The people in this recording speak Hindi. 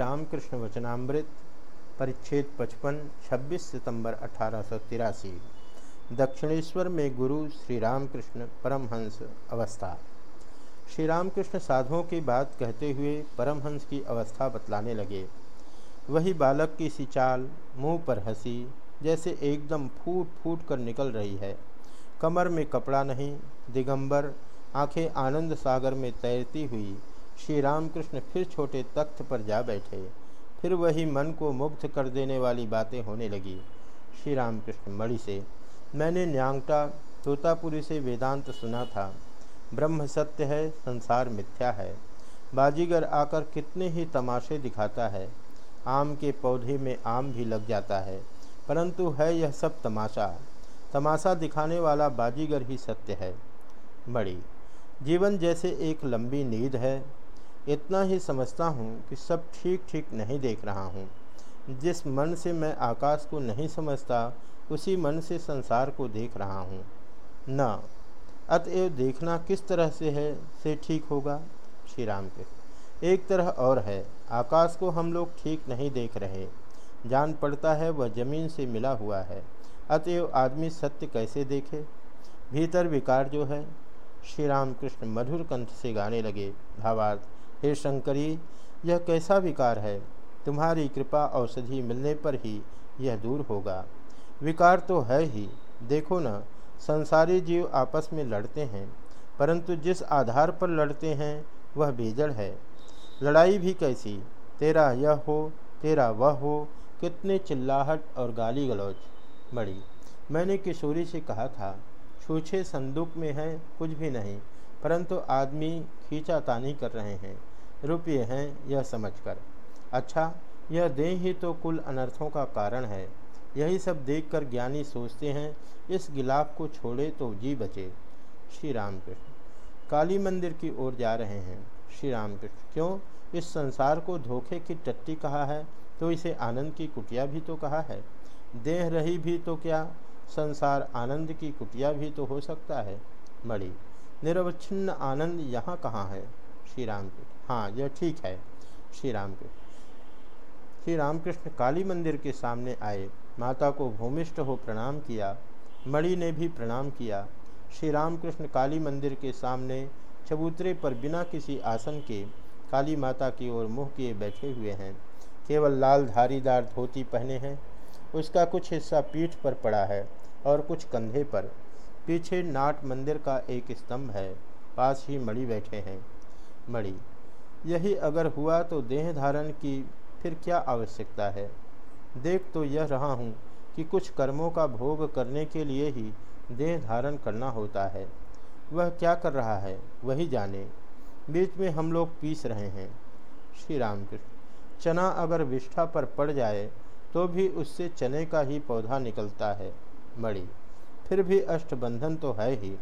रामकृष्ण वचनामृत, परिच्छेद पचपन 26 सितंबर अठारह सौ तिरासी। दक्षिणेश्वर में गुरु श्री रामकृष्ण परमहंस अवस्था। श्री रामकृष्ण साधुओं की बात कहते हुए परमहंस की अवस्था बतलाने लगे। वही बालक की सी चाल, मुँह पर हँसी, जैसे एकदम फूट फूट कर निकल रही है। कमर में कपड़ा नहीं, दिगंबर, आँखें आनंद सागर में तैरती हुई श्री रामकृष्ण फिर छोटे तख्त पर जा बैठे। फिर वही मन को मुग्ध कर देने वाली बातें होने लगी। श्री रामकृष्ण मणि से, मैंने न्यांगटा तोतापुरी से वेदांत सुना था। ब्रह्म सत्य है, संसार मिथ्या है। बाजीगर आकर कितने ही तमाशे दिखाता है। आम के पौधे में आम भी लग जाता है, परंतु है यह सब तमाशा। तमाशा दिखाने वाला बाजीगर ही सत्य है। मणि, जीवन जैसे एक लंबी नींद है। इतना ही समझता हूँ कि सब ठीक ठीक नहीं देख रहा हूँ। जिस मन से मैं आकाश को नहीं समझता, उसी मन से संसार को देख रहा हूँ। न, अतएव देखना किस तरह से है, से ठीक होगा? श्री राम के। एक तरह और है, आकाश को हम लोग ठीक नहीं देख रहे। जान पड़ता है वह ज़मीन से मिला हुआ है। अतएव आदमी सत्य कैसे देखे? भीतर विकार जो है, श्री राम कृष्ण मधुर कंठ से गाने लगे, भावार्थ हे शंकरी, यह कैसा विकार है? तुम्हारी कृपा औषधि मिलने पर ही यह दूर होगा। विकार तो है ही। देखो न, संसारी जीव आपस में लड़ते हैं, परंतु जिस आधार पर लड़ते हैं, वह बेजड़ है। लड़ाई भी कैसी? तेरा यह हो, तेरा वह हो, कितने चिल्लाहट और गाली गलौज मड़ी मैंने किशोरी से कहा था, छूछे संदूक में है, कुछ भी नहीं, परंतु आदमी खींचातानी कर रहे हैं। रुपये हैं यह समझकर। अच्छा यह देह ही तो कुल अनर्थों का कारण है। यही सब देखकर ज्ञानी सोचते हैं, इस गिलाफ को छोड़े तो जी बचे। श्री रामकृष्ण काली मंदिर की ओर जा रहे हैं। श्री रामकृष्ण क्यों? इस संसार को धोखे की टट्टी कहा है तो इसे आनंद की कुटिया भी तो कहा है। देह रही भी तो क्या? संसार आनंद की कुटिया भी तो हो सकता है। मणि। निरवच्छिन्न आनंद यहाँ कहाँ है? श्री राम के हाँ यह ठीक है। श्री राम श्री रामकृष्ण काली मंदिर के सामने आए, माता को भूमिष्ठ हो प्रणाम किया, मणि ने भी प्रणाम किया। श्री रामकृष्ण काली मंदिर के सामने चबूतरे पर बिना किसी आसन के काली माता की ओर मुँह किए बैठे हुए हैं। केवल लाल धारीदार धोती पहने हैं। उसका कुछ हिस्सा पीठ पर पड़ा है और कुछ कंधे पर। पीछे नाट मंदिर का एक स्तंभ है। पास ही मणि बैठे हैं। मणि यही अगर हुआ तो देह धारण की फिर क्या आवश्यकता है? देख तो यह रहा हूँ कि कुछ कर्मों का भोग करने के लिए ही देह धारण करना होता है। वह क्या कर रहा है, वही जाने। बीच में हम लोग पीस रहे हैं। श्री राम कृष्ण चना अगर विष्ठा पर पड़ जाए तो भी उससे चने का ही पौधा निकलता है, मणि। फिर भी अष्टबंधन तो है ही।